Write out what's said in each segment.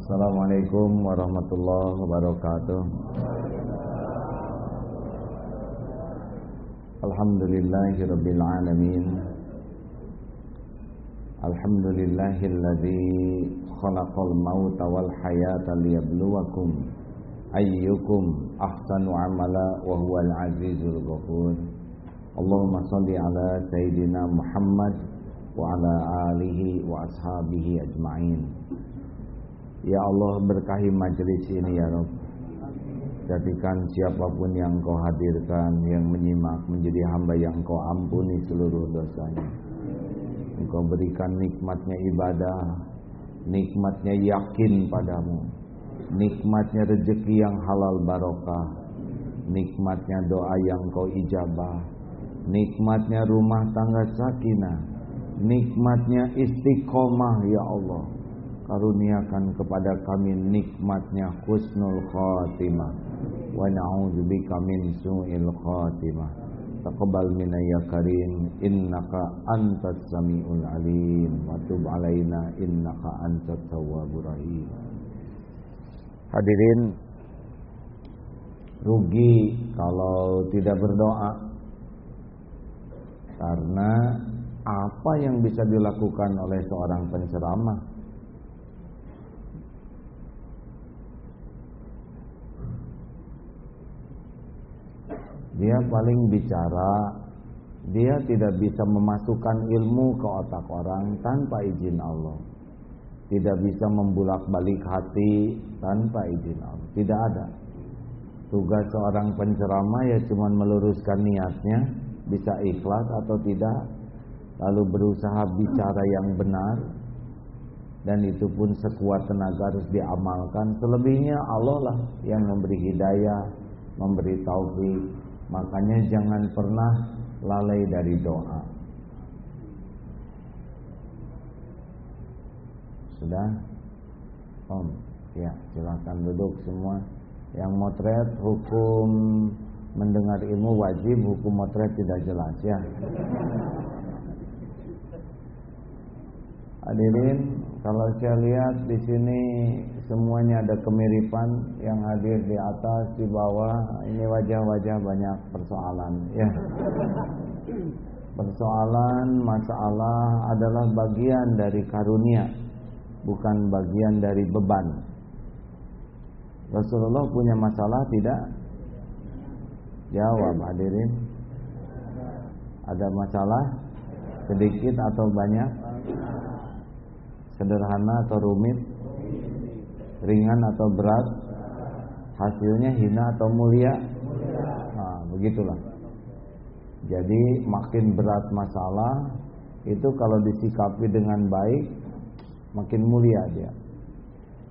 Assalamualaikum warahmatullahi wabarakatuh. Alhamdulillahirabbil alamin. Alhamdulillahilladzi khalaqal mauta wal hayata liyabluwakum ayyukum ahsanu amala wa huwal azizul ghafur. Allahumma salli ala sayyidina Muhammad wa ala alihi wa ashabihi ajma'in Ya Allah berkahi majelis ini ya Rabb Jadikan siapa pun yang kau hadirkan Yang menyimak menjadi hamba yang kau ampuni seluruh dosanya. Engkau berikan nikmatnya ibadah Nikmatnya yakin padamu Nikmatnya rezeki yang halal barokah Nikmatnya doa yang kau ijabah Nikmatnya rumah tangga sakinah Nikmatnya istiqomah ya Allah Karuniakan kepada kami nikmatnya husnul khatimah. Wa na'udzubika min su'il khatimah. Taqabbal minna ya karim Innaka antas sami'ul alim. Wa tub alaina innaka antas tawwabur rahim. Hadirin Rugi kalau tidak berdoa. Karena apa yang bisa dilakukan oleh seorang penceramah Dia paling bicara Dia tidak bisa memasukkan ilmu ke otak orang tanpa izin Allah. Tidak bisa membulak balik hati tanpa izin Allah. Tidak ada. Tugas seorang penceramah ya cuma meluruskan niatnya Bisa ikhlas atau tidak Lalu berusaha bicara yang benar Dan itu pun sekuat tenaga harus diamalkan. Selebihnya Allah lah yang memberi hidayah Memberi taufik Makanya jangan pernah lalai dari doa. Sudah? Om, ya silahkan duduk semua. Yang motret hukum mendengar ilmu wajib, hukum motret tidak jelas ya. Hadirin, kalau saya lihat di sini semuanya ada kemiripan yang hadir di atas, di bawah. Ini wajah-wajah banyak persoalan, ya. Persoalan, masalah adalah bagian dari karunia, bukan bagian dari beban. Rasulullah punya masalah tidak? Jawab hadirin. Ada masalah? Sedikit atau banyak? Sederhana atau rumit? Ringan atau berat? Hasilnya hina atau mulia? Nah, begitulah. Jadi makin berat masalah itu kalau disikapi dengan baik makin mulia dia.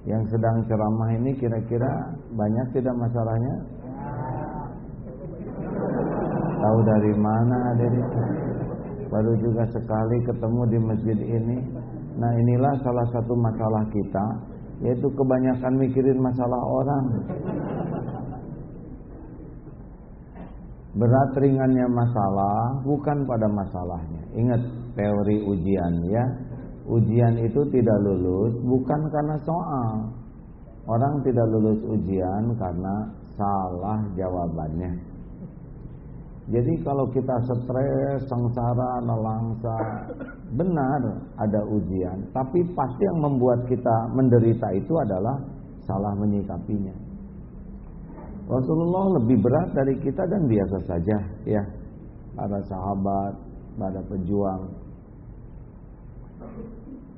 Yang sedang ceramah ini kira-kira banyak tidak masalahnya? Tahu dari mana hadirin? Baru juga sekali ketemu di masjid ini. Nah inilah salah satu masalah kita Yaitu kebanyakan mikirin masalah orang. Berat ringannya masalah bukan pada masalahnya. Ingat teori ujian ya. Ujian itu tidak lulus bukan karena soal. Orang tidak lulus ujian karena salah jawabannya Jadi kalau kita stres, sengsara, nelangsa Benar ada ujian. Tapi pasti yang membuat kita menderita itu adalah salah menyikapinya. Rasulullah lebih berat dari kita dan biasa saja ya. Para sahabat, para pejuang.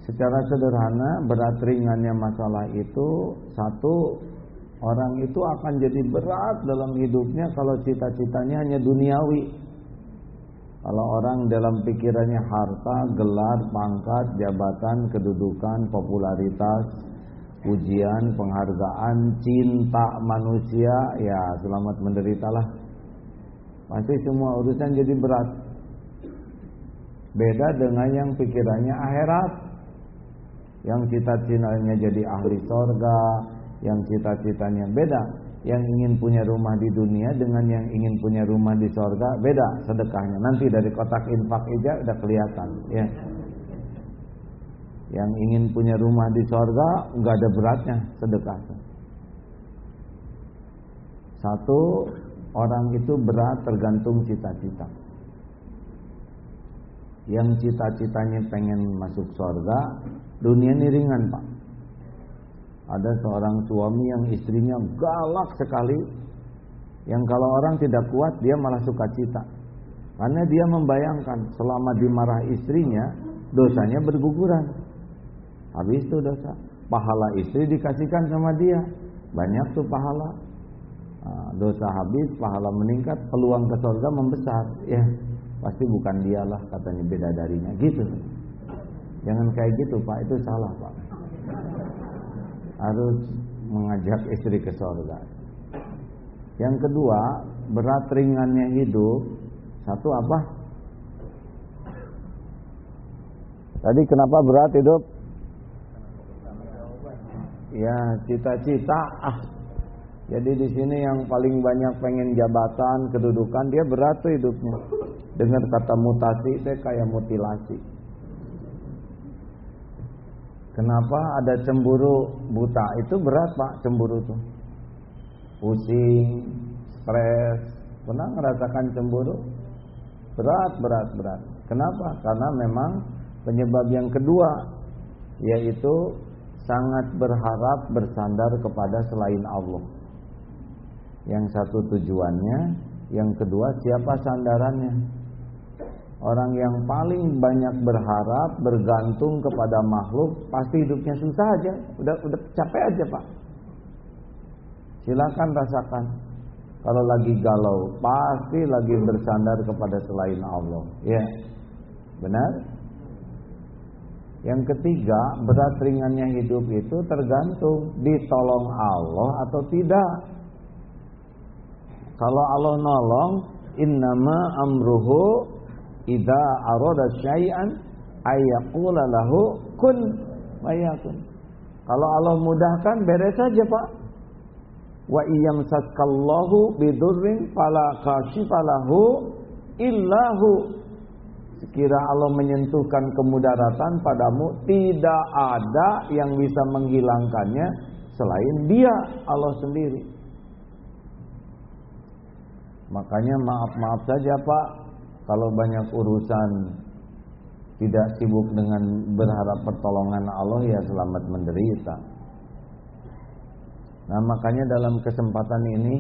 Secara sederhana berat ringannya masalah itu Satu Orang itu akan jadi berat dalam hidupnya Kalau cita-citanya hanya duniawi. Kalau orang dalam pikirannya harta, gelar, pangkat, jabatan, kedudukan, popularitas Ujian, penghargaan, cinta manusia Ya selamat menderitalah. Pasti semua urusan jadi berat. Beda dengan yang pikirannya akhirat. Yang cita-citanya jadi ahli sorga Yang cita-citanya beda Yang ingin punya rumah di dunia Dengan yang ingin punya rumah di sorga Beda sedekahnya Nanti dari kotak infak aja udah kelihatan ya. Yang ingin punya rumah di sorga nggak ada beratnya sedekah. Satu orang itu berat tergantung cita-cita. Yang cita-citanya pengen masuk sorga, dunia ini ringan pak. Ada seorang suami yang istrinya galak sekali, yang kalau orang tidak kuat dia malah suka cita. Karena dia membayangkan selama dimarah istrinya, dosanya berguguran. Habis itu dosa. Pahala istri dikasihkan sama dia. Banyak tuh pahala. Nah, dosa habis, pahala meningkat, peluang ke surga membesar. Ya, pasti bukan dialah katanya beda darinya. Gitu. Jangan kayak gitu Pak, itu salah Pak. Harus mengajak istri ke surga. Yang kedua, berat ringannya hidup. Satu apa? Tadi kenapa berat hidup? Ya, cita-cita. Ah. Jadi di sini yang paling banyak pengen jabatan, kedudukan, dia berat tuh hidupnya. Dengar kata mutasi, saya kayak mutilasi. Kenapa ada cemburu buta? Itu berat pak, cemburu tuh. Pusing, stres. Pernah ngerasakan cemburu? Berat, berat, berat. Kenapa? Karena memang penyebab yang kedua yaitu sangat berharap bersandar kepada selain Allah. Yang satu tujuannya, yang kedua siapa sandarannya? Orang yang paling banyak berharap bergantung kepada makhluk pasti hidupnya susah aja, udah udah capek aja pak. Silakan rasakan. Kalau lagi galau, pasti lagi bersandar kepada selain Allah. Ya, benar? Yang ketiga, berat ringannya hidup itu tergantung ditolong Allah atau tidak. Kalau Allah nolong, innama amruhu idza arada syai'an ayyaqula lahu kun mayakun. Kalau Allah mudahkan beres saja, Pak. Wa iyamsaskallahu bidurrin fala kashifalahu illahu Sekira Allah menyentuhkan kemudaratan padamu, tidak ada yang bisa menghilangkannya selain Dia, Allah sendiri. Makanya maaf-maaf saja Pak, kalau banyak urusan tidak sibuk dengan berharap pertolongan Allah ya selamat menderita. Nah makanya dalam kesempatan ini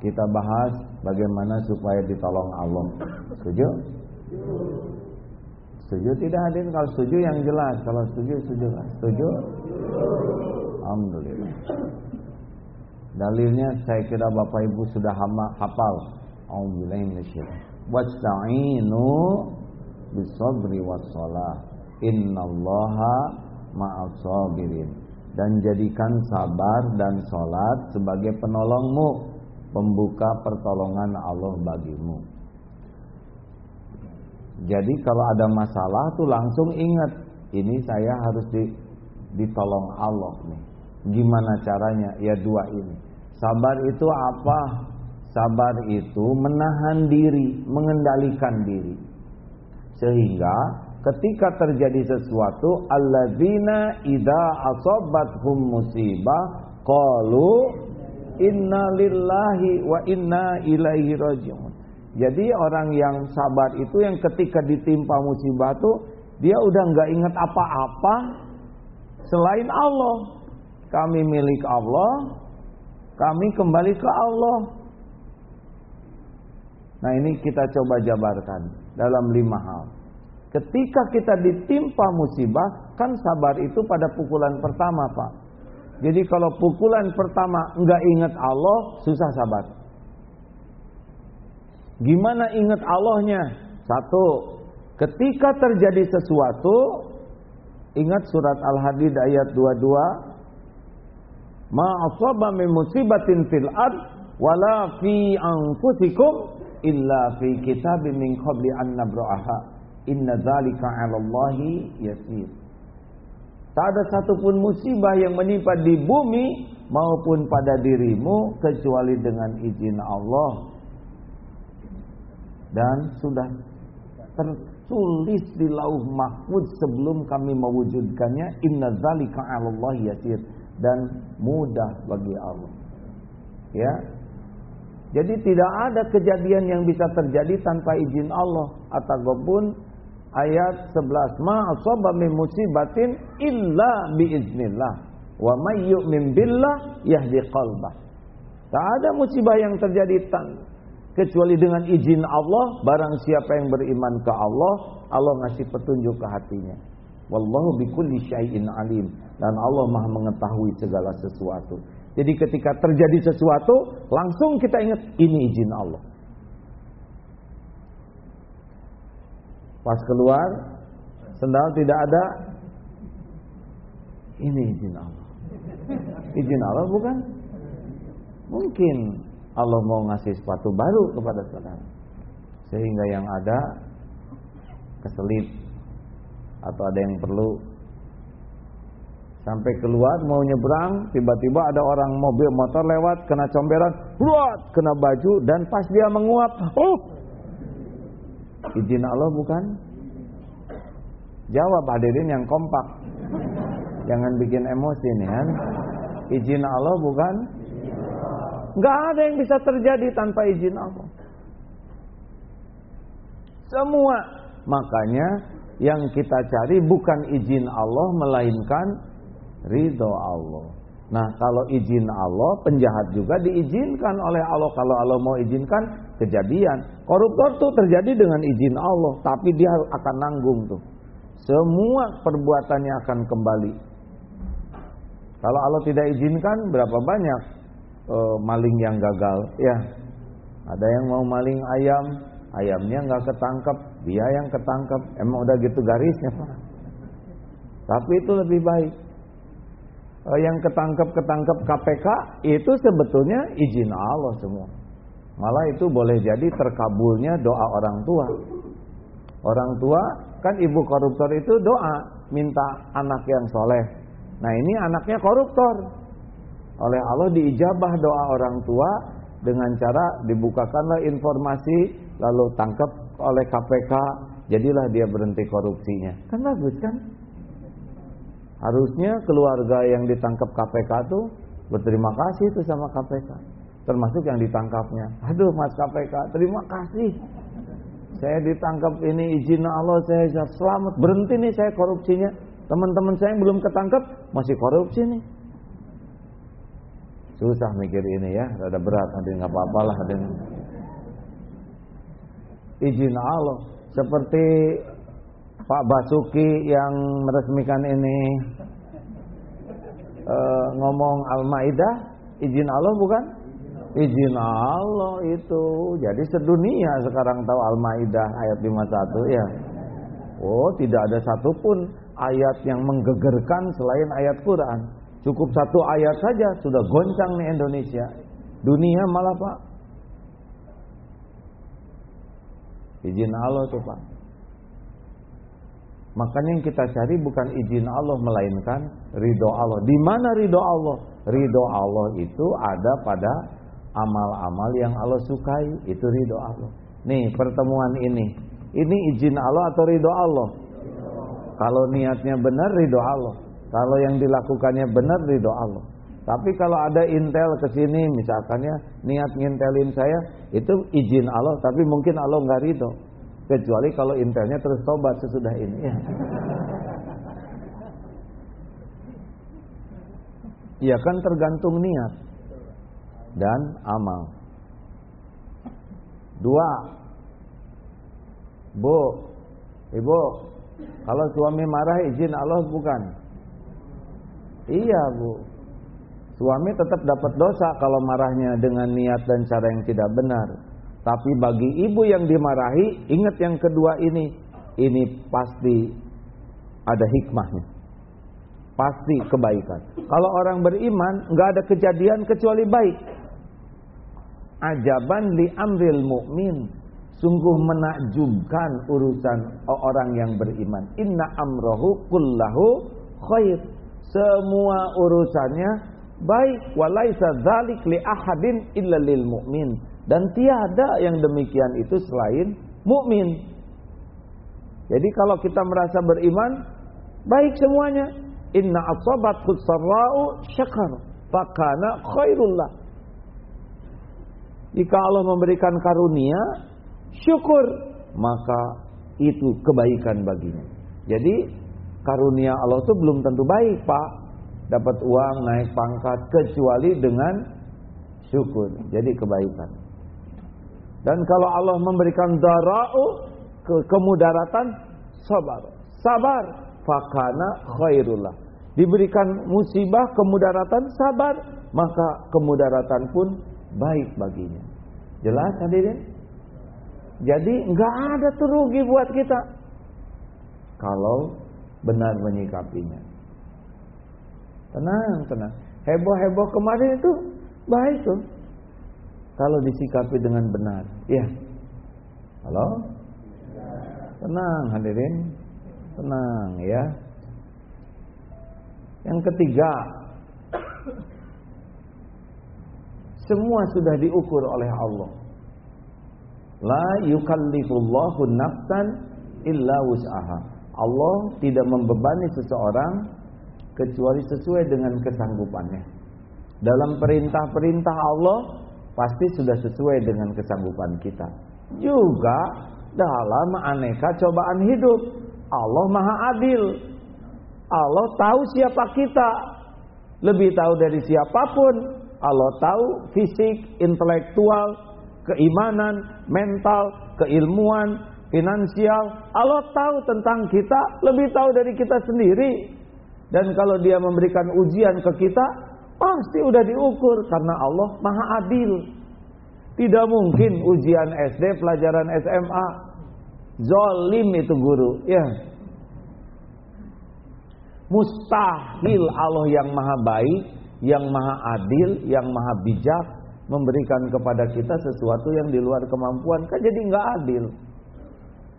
kita bahas bagaimana supaya ditolong Allah. Setuju? Setuju tidak hadir? Kalau setuju yang jelas. Kalau setuju, setuju. Setuju? Alhamdulillah. Dalilnya saya kira Bapak Ibu sudah hafal. Alhamdulillah Wasta'inu bisabri wassalah. Innallaha ma'as sabirin. Dan jadikan sabar dan sholat sebagai penolongmu. Pembuka pertolongan Allah bagimu. Jadi kalau ada masalah tuh langsung ingat ini saya harus di, ditolong Allah nih. Gimana caranya? Ya dua ini. Sabar itu apa? Sabar itu menahan diri, mengendalikan diri. Sehingga ketika terjadi sesuatu alladzina idza asabathum musibah qalu inna lillahi wa inna ilaihi rajiun. Jadi orang yang sabar itu yang ketika ditimpa musibah itu dia udah nggak ingat apa-apa selain Allah. Kami milik Allah, kami kembali ke Allah. Nah ini kita coba jabarkan dalam lima hal. Ketika kita ditimpa musibah, kan sabar itu pada pukulan pertama pak. Jadi kalau pukulan pertama nggak ingat Allah, susah sabar. Gimana ingat Allahnya? Satu, ketika terjadi sesuatu, ingat surat Al-Hadid ayat 22, Ma asaba min musibatin fil ard wala fi anfusikum illa fi kitabin min qabli an nabra'aha. Inna dzalika 'ala Allahi yasir. Tak ada satupun musibah yang menimpa di bumi maupun pada dirimu kecuali dengan izin Allah dan sudah ter, tulis di lauh mahfud sebelum kami mewujudkannya inna zalika 'ala yasir dan mudah bagi Allah. Ya. Jadi tidak ada kejadian yang bisa terjadi tanpa izin Allah. Ataupun ayat 11 ma asaba min musibatin illa biiznillah wa may yu'min billah yahdi qalbah. Tak ada musibah yang terjadi kecuali dengan izin Allah barang siapa yang beriman ke Allah Allah ngasih petunjuk ke hatinya. Wallahu bikulli syai'in alim. Dan Allah Maha mengetahui segala sesuatu jadi ketika terjadi sesuatu langsung kita ingat ini izin Allah. Pas keluar sendal tidak ada ini izin Allah. Izin Allah bukan? Mungkin Allah mau ngasih sepatu baru kepada saudara. Sehingga yang ada keselip atau ada yang perlu sampai keluar mau nyebrang tiba-tiba ada orang mobil motor lewat kena comberan buat kena baju dan pas dia menguap oh! Izin Allah bukan? Jawab hadirin yang kompak. Jangan bikin emosi nih kan? Izin Allah bukan? Gak ada yang bisa terjadi tanpa izin Allah. Semua. Makanya yang kita cari bukan izin Allah melainkan ridho Allah. Nah kalau izin Allah penjahat juga diizinkan oleh Allah. Kalau Allah mau izinkan kejadian. Koruptor tuh terjadi dengan izin Allah. Tapi dia akan nanggung tuh. Semua perbuatannya akan kembali. Kalau Allah tidak izinkan berapa banyak uh, maling yang gagal ya ada yang mau maling ayam ayamnya nggak ketangkep dia yang ketangkep emang udah gitu garisnya pak tapi itu lebih baik yang ketangkep ketangkep KPK itu sebetulnya izin Allah semua. Malah itu boleh jadi terkabulnya doa orang tua. Orang tua kan ibu koruptor itu doa minta anak yang soleh. Nah ini anaknya koruptor. Oleh Allah diijabah doa orang tua dengan cara dibukakanlah informasi lalu tangkap oleh KPK jadilah dia berhenti korupsinya. Kan bagus kan harusnya keluarga yang ditangkap KPK tuh berterima kasih itu sama KPK termasuk yang ditangkapnya. Aduh mas KPK terima kasih. Saya ditangkap ini izin Allah saya selamat. Berhenti nih saya korupsinya. Teman-teman saya yang belum ketangkap masih korupsi nih. Susah mikir ini ya, ada berat. Nanti nggak apa-apa lah ada izin Allah. Seperti Pak Basuki yang meresmikan ini e, ngomong Al-Maidah, izin Allah bukan? Izin Allah itu. Jadi sedunia sekarang tahu Al-Maidah ayat 51 ya. Oh, tidak ada satupun ayat yang menggegerkan selain ayat Quran. Cukup satu ayat saja sudah goncang nih Indonesia. Dunia malah Pak. Izin Allah tuh Pak. Makanya yang kita cari bukan izin Allah melainkan ridho Allah. Di mana ridho Allah? Ridho Allah itu ada pada amal-amal yang Allah sukai. Itu ridho Allah. Nih pertemuan ini. Ini izin Allah atau ridho Allah? Kalau niatnya benar ridho Allah. Kalau yang dilakukannya benar ridho Allah. Tapi kalau ada intel ke sini misalkannya niat ngintelin saya itu izin Allah tapi mungkin Allah nggak ridho. Kecuali kalau intelnya terus tobat sesudah ini ya. Ya kan tergantung niat dan amal. Dua. Bu, Ibu, kalau suami marah izin Allah bukan? Iya bu Suami tetap dapat dosa kalau marahnya dengan niat dan cara yang tidak benar Tapi bagi ibu yang dimarahi Ingat yang kedua ini. Ini pasti ada hikmahnya. Pasti kebaikan. Kalau orang beriman nggak ada kejadian kecuali baik. Ajaban li amril mu'min. Sungguh menakjubkan urusan orang yang beriman. Inna amrohu kullahu khair. Semua urusannya baik. Walaisa dzalik li ahadin illa lil mu'min dan tiada yang demikian itu selain mukmin. Jadi kalau kita merasa beriman, baik semuanya. Inna asabat sarra'u syakar. Fakana khairullah. Jika Allah memberikan karunia, syukur. Maka itu kebaikan baginya. Jadi karunia Allah itu belum tentu baik pak. Dapat uang, naik pangkat. Kecuali dengan syukur. Jadi kebaikan. Dan kalau Allah memberikan dara'u ke kemudaratan, sabar. Sabar. Fakana khairullah. Diberikan musibah, kemudaratan, sabar. Maka kemudaratan pun baik baginya. Jelas hadirin? Jadi nggak ada tuh rugi buat kita. Kalau benar menyikapinya. Tenang, tenang. Heboh-heboh kemarin itu baik tuh. Kalau disikapi dengan benar. Ya. Halo? Tenang hadirin. Tenang ya. Yang ketiga. Semua sudah diukur oleh Allah. La yukallifullahu nafsan illa wus'aha. Allah tidak membebani seseorang kecuali sesuai dengan kesanggupannya. Dalam perintah-perintah Allah pasti sudah sesuai dengan kesanggupan kita. Juga dalam aneka cobaan hidup, Allah Maha Adil. Allah tahu siapa kita, lebih tahu dari siapa pun. Allah tahu fisik, intelektual, keimanan, mental, keilmuan, finansial. Allah tahu tentang kita, lebih tahu dari kita sendiri. Dan kalau dia memberikan ujian ke kita, pasti udah diukur karena Allah Maha Adil. Tidak mungkin ujian SD, pelajaran SMA, zolim itu guru, ya. Mustahil Allah yang Maha baik, yang Maha adil, yang Maha bijak memberikan kepada kita sesuatu yang di luar kemampuan, kan jadi nggak adil.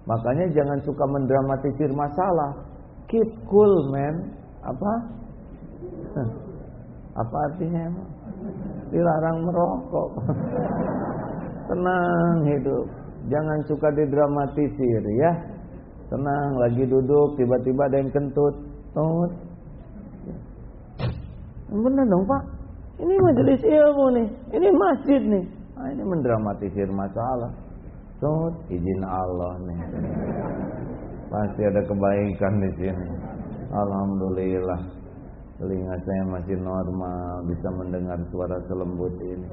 Makanya jangan suka mendramatisir masalah. Keep cool, man. Apa? Apa artinya emang? Dilarang merokok. Tenang hidup. Jangan suka didramatisir ya. Tenang, lagi duduk tiba-tiba ada yang kentut. Tut. Benar dong, Pak. Ini majelis ilmu nih. Ini masjid nih. Nah, ini mendramatisir masalah. Tut, izin Allah nih. Pasti ada kebaikan di sini. Alhamdulillah. Telinga saya masih normal, bisa mendengar suara selembut ini.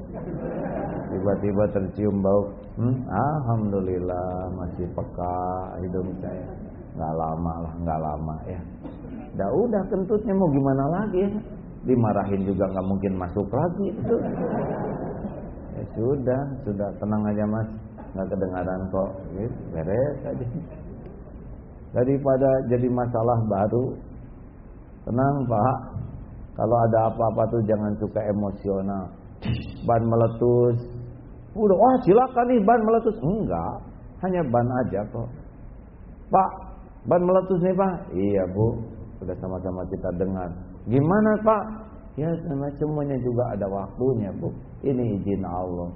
Tiba-tiba tercium bau. Hmm, Alhamdulillah masih peka hidung saya. Gak lama lah, gak lama ya. Dah udah kentutnya mau gimana lagi ya? Dimarahin juga nggak mungkin masuk lagi itu. Ya sudah, sudah tenang aja mas nggak kedengaran kok beres aja daripada jadi masalah baru tenang pak kalau ada apa-apa tuh jangan suka emosional. Ban meletus. Udah wah silakan nih ban meletus. Enggak. Hanya ban aja kok. Pak ban meletus nih pak. Iya bu. Sudah sama-sama kita dengar. Gimana pak? Ya sama semuanya juga ada waktunya bu. Ini izin Allah.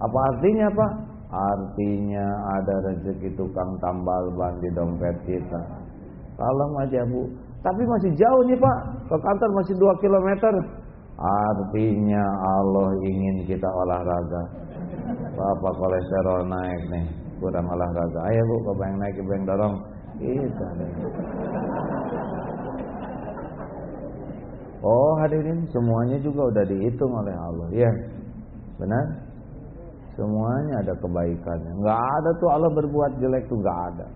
Apa artinya pak? Artinya ada rezeki tukang tambal ban di dompet kita. Tolong aja bu. Tapi masih jauh nih pak. Ke kantor masih 2 km. Artinya Allah ingin kita olahraga. Bapak kolesterol naik nih. Kurang olahraga. Ayo bu, kau pengen naik, pengen dorong. Itu. Oh hadirin, semuanya juga udah dihitung oleh Allah. Iya. Benar? Semuanya ada kebaikannya. Nggak ada tuh Allah berbuat jelek tuh nggak ada.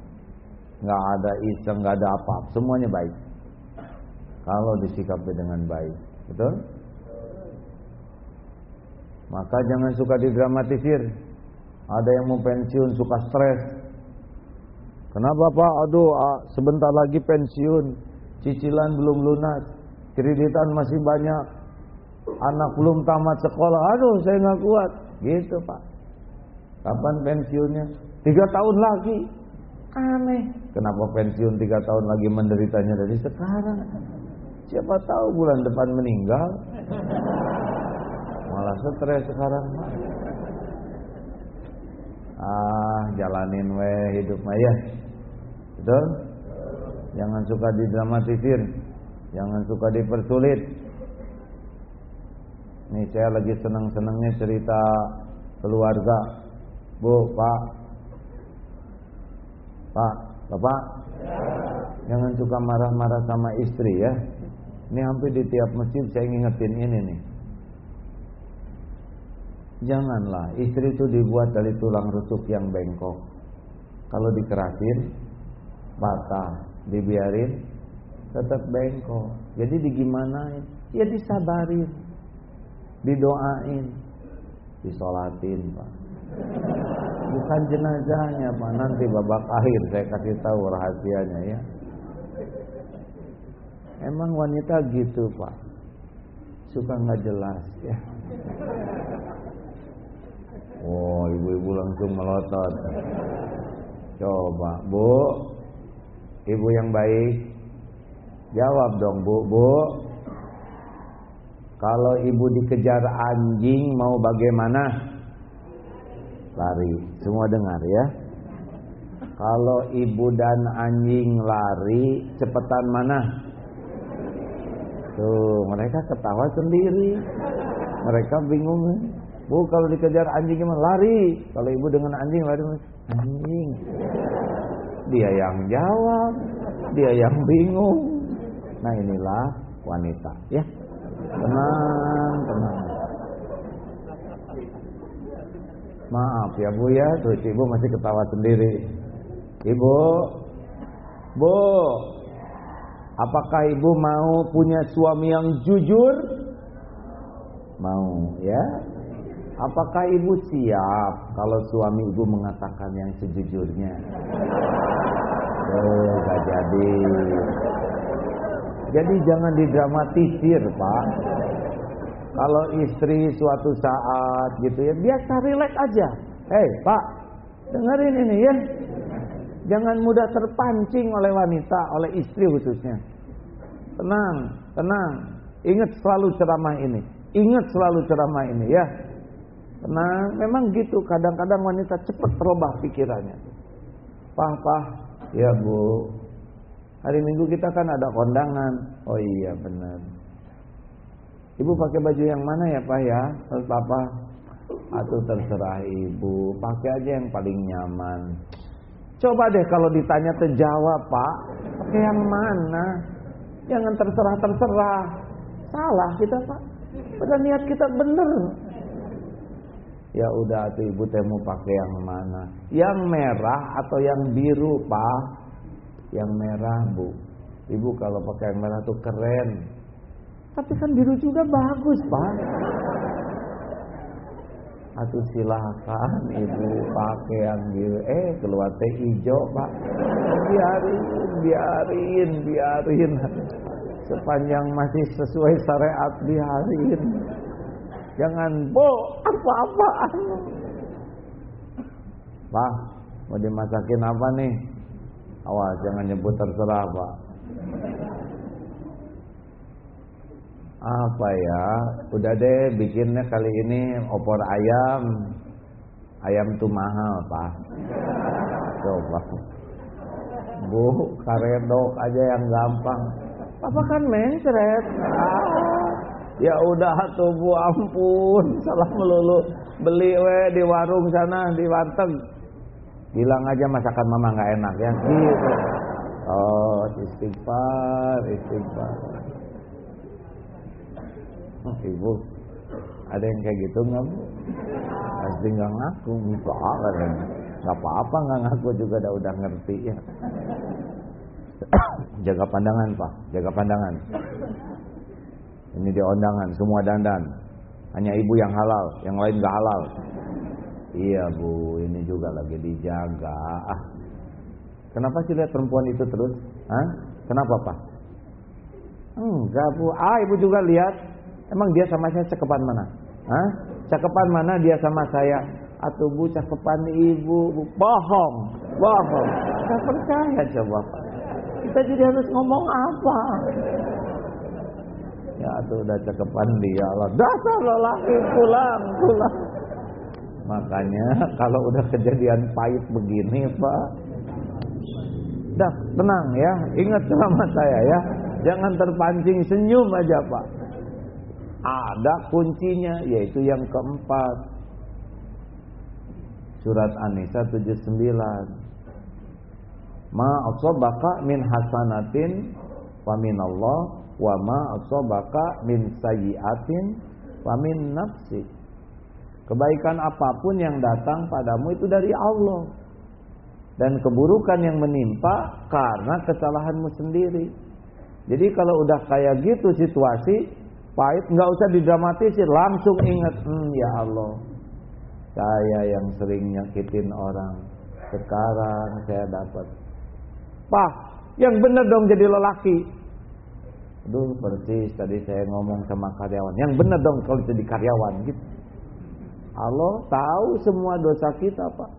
Nggak ada iseng, nggak ada apa. Semuanya baik. Kalau disikapi dengan baik, betul? Maka jangan suka didramatisir. Ada yang mau pensiun suka stres. Kenapa Pak? Aduh, ah, sebentar lagi pensiun. Cicilan belum lunas. Kreditan masih banyak. Anak belum tamat sekolah. Aduh, saya nggak kuat. Gitu Pak. Kapan pensiunnya? Tiga tahun lagi. Aneh. Kenapa pensiun tiga tahun lagi menderitanya dari sekarang? Siapa tahu bulan depan meninggal. Malah stres sekarang. Ah, jalanin we hidup maya. Betul? Jangan suka didramatisir, jangan suka dipersulit. Nih saya lagi senang-senangnya cerita keluarga. Bu, Pak. Pak, Bapak. Jangan suka marah-marah sama istri ya. Ini hampir di tiap masjid saya ngingetin ini nih. Janganlah istri itu dibuat dari tulang rusuk yang bengkok. Kalau dikerasin, patah, dibiarin, tetap bengkok. Jadi digimanain? Ya disabarin, didoain, disolatin pak. Bukan jenazahnya pak. Nanti babak akhir saya kasih tahu rahasianya ya. Emang wanita gitu pak. Suka nggak jelas ya. Oh, ibu-ibu langsung melotot. Coba, Bu. Ibu yang baik. Jawab dong, Bu. Bu. Kalau ibu dikejar anjing mau bagaimana? Lari. Semua dengar ya. Kalau ibu dan anjing lari, cepetan mana? Tuh, mereka ketawa sendiri. Mereka bingung. Bu kalau dikejar anjing gimana? Lari. Kalau ibu dengan anjing lari anjing. Dia yang jawab, dia yang bingung. Nah inilah wanita, ya. Tenang, tenang. Maaf ya Bu ya, tuh ibu masih ketawa sendiri. Ibu, Bu, apakah ibu mau punya suami yang jujur? Mau ya? Apakah ibu siap kalau suami ibu mengatakan yang sejujurnya? Oh, gak jadi. Jadi jangan didramatisir, Pak. Kalau istri suatu saat gitu ya, biasa rileks aja. Hei, Pak, dengerin ini ya. Jangan mudah terpancing oleh wanita, oleh istri khususnya. Tenang, tenang. Ingat selalu ceramah ini. Ingat selalu ceramah ini ya. Tenang, memang gitu. Kadang-kadang wanita cepat terubah pikirannya. Pah, pah. Ya bu. Hari Minggu kita kan ada kondangan. Oh iya benar. Ibu pakai baju yang mana ya pak ya? Terus papa. Atau terserah ibu. Pakai aja yang paling nyaman. Coba deh kalau ditanya terjawab pak. Pakai yang mana? Jangan terserah-terserah. Salah kita pak. Padahal niat kita bener. Ya udah tuh ibu teh mau pakai yang mana? Yang merah atau yang biru, Pak? Yang merah, Bu. Ibu kalau pakai yang merah tuh keren. Tapi kan biru juga bagus, Pak. Atau silahkan ibu pakai yang biru. Eh, keluar teh hijau, Pak. Biarin, biarin, biarin. Sepanjang masih sesuai syariat, biarin. Jangan bo apa-apaan. Pak, mau dimasakin apa nih? Awas jangan nyebut terserah, Pak. Apa ya? Udah deh bikinnya kali ini opor ayam. Ayam tuh mahal, Pak. Coba. Bu, karedok aja yang gampang. Apa kan mencret? Ah. Ya udah tuh bu ampun salah melulu beli we di warung sana di warteg bilang aja masakan mama nggak enak ya gitu oh istighfar istighfar ibu ada yang kayak gitu nggak bu pasti nggak ngaku enggak katanya nggak apa-apa nggak ngaku juga udah udah ngerti ya jaga pandangan pak jaga pandangan ini di undangan, semua dandan. Hanya ibu yang halal, yang lain gak halal. Iya bu, ini juga lagi dijaga. Ah, kenapa sih lihat perempuan itu terus? Hah? Kenapa pak? Enggak bu, ah ibu juga lihat. Emang dia sama saya cakepan mana? Hah? Cakepan mana dia sama saya? Atau bu cakepan ibu, bu. bohong, bohong. Saya percaya coba. Kita jadi harus ngomong apa? Ya tuh udah cakepan dia Allah. Dasar lelaki pulang, pulang. Makanya kalau udah kejadian pahit begini, Pak, Dah, tenang ya. Ingat sama saya ya. Jangan terpancing senyum aja, Pak. Ada kuncinya yaitu yang keempat. Surat An-Nisa 79. Ma asabaka min hasanatin fa Allah wa ma asabaka min sayyi'atin fa min nafsik. Kebaikan apa pun yang datang padamu itu dari Allah. Dan keburukan yang menimpa karena kesalahanmu sendiri. Jadi kalau udah kayak gitu situasi, pahit nggak usah didramatisir, langsung ingat, hmm, ya Allah, saya yang sering nyakitin orang, sekarang saya dapat. Pak, yang benar dong jadi lelaki. Aduh persis tadi saya ngomong sama karyawan, yang benar dong kalau jadi karyawan gitu. Allah tahu semua dosa kita pak.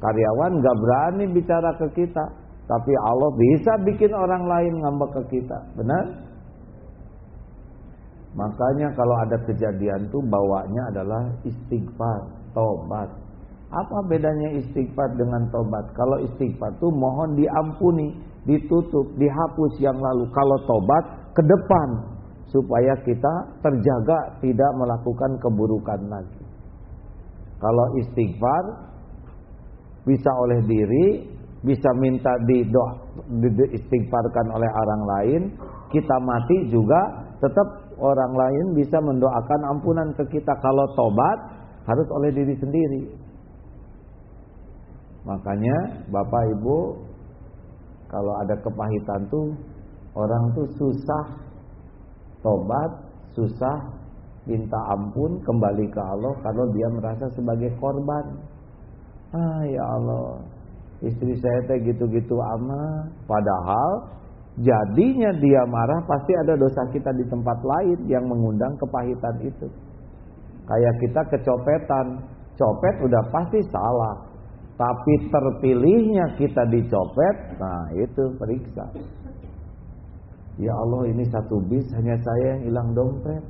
Karyawan gak berani bicara ke kita. Tapi Allah bisa bikin orang lain ngambek ke kita. Benar? Makanya kalau ada kejadian tuh bawanya adalah istighfar, tobat. Apa bedanya istighfar dengan tobat? Kalau istighfar tuh mohon diampuni, ditutup, dihapus yang lalu. Kalau tobat ke depan supaya kita terjaga tidak melakukan keburukan lagi. Kalau istighfar bisa oleh diri, bisa minta di doa istighfarkan oleh orang lain, kita mati juga tetap orang lain bisa mendoakan ampunan ke kita. Kalau tobat harus oleh diri sendiri. Makanya Bapak Ibu kalau ada kepahitan tuh orang tuh susah tobat, susah, minta ampun, kembali ke Allah kalau dia merasa sebagai korban. Ah ya Allah, istri saya teh gitu-gitu amat. Padahal jadinya dia marah pasti ada dosa kita di tempat lain yang mengundang kepahitan itu. Kayak kita kecopetan, copet udah pasti salah. Tapi terpilihnya kita dicopet, nah itu periksa. Ya Allah ini satu bis hanya saya yang hilang dompet.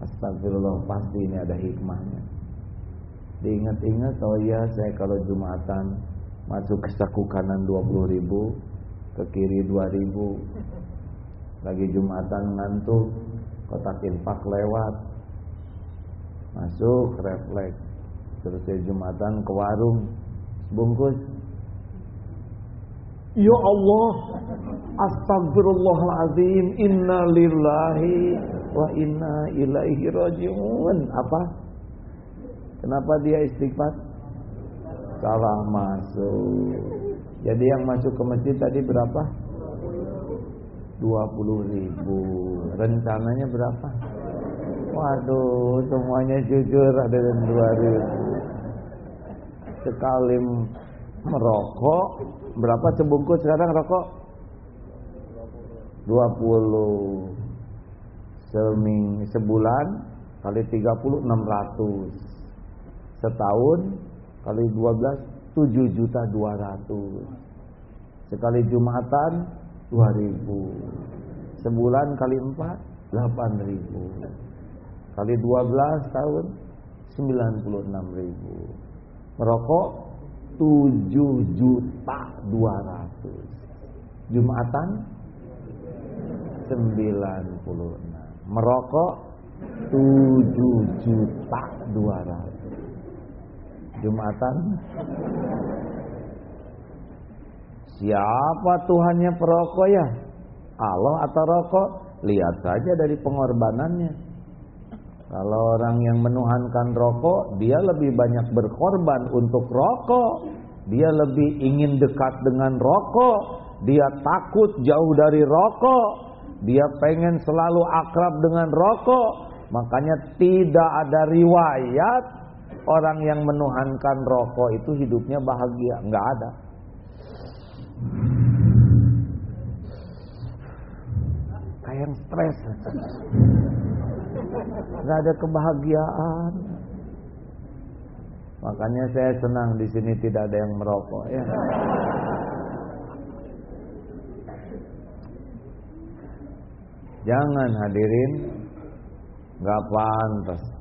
Astagfirullah pasti ini ada hikmahnya. Diingat-ingat oh ya saya kalau Jumatan masuk ke saku kanan 20 ribu ke kiri 2 ribu. Lagi Jumatan ngantuk kotak infak lewat. Masuk refleks. Terus Jumatan ke warung bungkus Ya Allah Astagfirullahaladzim Inna lillahi Wa inna ilaihi rajiun. Apa? Kenapa dia istighfar? Salah masuk Jadi yang masuk ke masjid tadi berapa? 20 ribu. Rencananya berapa? Waduh semuanya jujur ada dan 2 ribu. Sekali merokok berapa sebungkus sekarang rokok? 20 seming sebulan kali 30 600 setahun kali 12 7 juta 200 sekali jumatan 2000 sebulan kali 4 8000 kali 12 tahun 96 ribu. Merokok 7 juta 200 Jumatan 96 Merokok 7 juta 200 Jumatan Siapa Tuhannya perokok ya? Allah atau rokok? Lihat saja dari pengorbanannya kalau orang yang menuhankan rokok, dia lebih banyak berkorban untuk rokok. Dia lebih ingin dekat dengan rokok. Dia takut jauh dari rokok. Dia pengen selalu akrab dengan rokok. Makanya tidak ada riwayat orang yang menuhankan rokok itu hidupnya bahagia. Enggak ada. Kayak yang stres. Gak ada kebahagiaan. Makanya saya senang di sini tidak ada yang merokok ya. Jangan hadirin nggak pantas.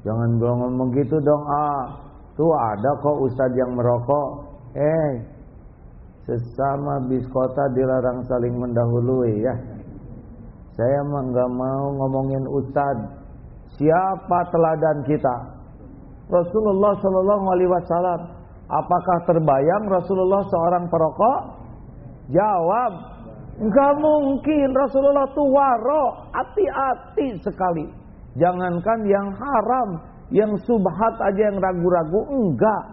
Jangan ngomong gitu dong ah. Tuh ada kok ustadz yang merokok. Eh, sesama bis kota dilarang saling mendahului ya. Saya mah nggak mau ngomongin ustad. Siapa teladan kita? Rasulullah Shallallahu Alaihi Wasallam. Apakah terbayang Rasulullah seorang perokok? Jawab, nggak mungkin. Rasulullah itu waro, hati-hati sekali. Jangankan yang haram, yang subhat aja yang ragu-ragu, enggak.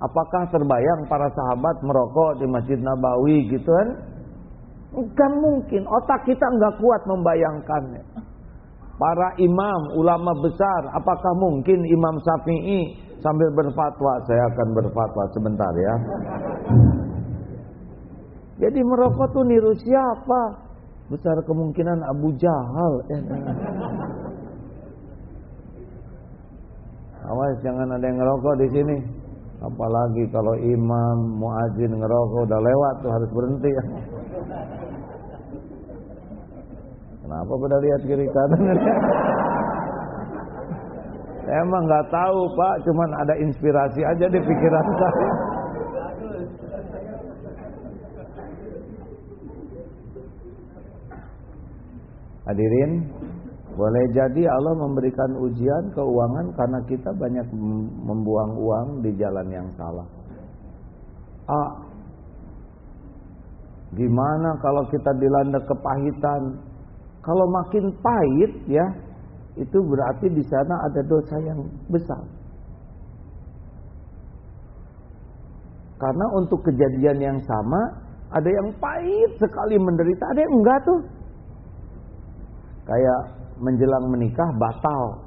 Apakah terbayang para sahabat merokok di Masjid Nabawi gitu kan? Enggak mungkin, otak kita enggak kuat membayangkannya. Para imam, ulama besar, apakah mungkin Imam Syafi'i sambil berfatwa? Saya akan berfatwa sebentar ya. Jadi merokok tuh niru siapa? Besar kemungkinan Abu Jahal. Awas jangan ada yang ngerokok di sini. Apalagi kalau imam muazin ngerokok udah lewat tuh harus berhenti. Kenapa pada lihat kiri kanan? emang nggak tahu pak, cuman ada inspirasi aja di pikiran saya. Hadirin, boleh jadi Allah memberikan ujian keuangan karena kita banyak membuang uang di jalan yang salah. A. Gimana kalau kita dilanda kepahitan? Kalau makin pahit ya, itu berarti di sana ada dosa yang besar. Karena untuk kejadian yang sama, ada yang pahit sekali menderita, ada yang enggak tuh. Kayak menjelang menikah batal.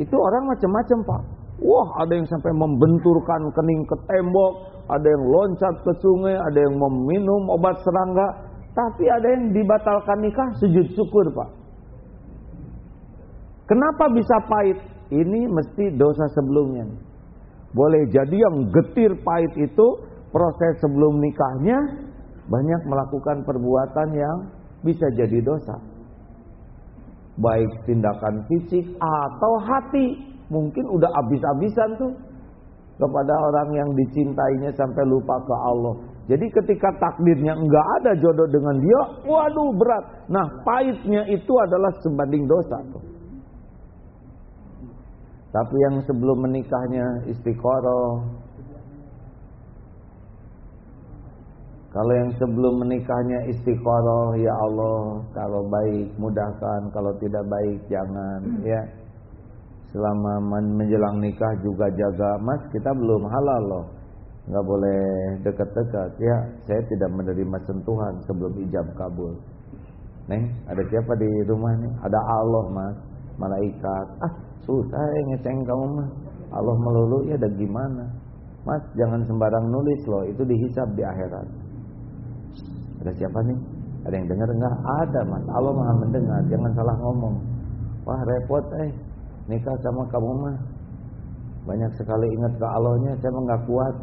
Itu orang macam-macam pak. Wah ada yang sampai membenturkan kening ke tembok, ada yang loncat ke sungai, ada yang meminum obat serangga. Tapi ada yang dibatalkan nikah sujud syukur pak. Kenapa bisa pahit? Ini mesti dosa sebelumnya. Boleh jadi yang getir pahit itu proses sebelum nikahnya banyak melakukan perbuatan yang bisa jadi dosa baik tindakan fisik atau hati mungkin udah habis-habisan tuh kepada orang yang dicintainya sampai lupa ke Allah. Jadi ketika takdirnya enggak ada jodoh dengan dia, waduh berat. Nah, pahitnya itu adalah sebanding dosa tuh. Tapi yang sebelum menikahnya istiqoroh, Kalau yang sebelum menikahnya istiqoroh ya Allah, kalau baik mudahkan, kalau tidak baik jangan ya. Selama menjelang nikah juga jaga, Mas kita belum halal loh. nggak boleh dekat-dekat ya. Saya tidak menerima sentuhan sebelum ijab kabul. Neng, ada siapa di rumah nih? Ada Allah, Mas. Malaikat. Ah, susah ya ngeceng kamu mah. Allah melulu ya ada gimana? Mas, jangan sembarang nulis loh, itu dihisap di akhirat. Ada siapa nih? Ada yang dengar enggak? Ada mas. Allah maha mendengar. Jangan salah ngomong. Wah repot eh. Nikah sama kamu mah. Banyak sekali ingat ke Allahnya. Saya mah nggak kuat.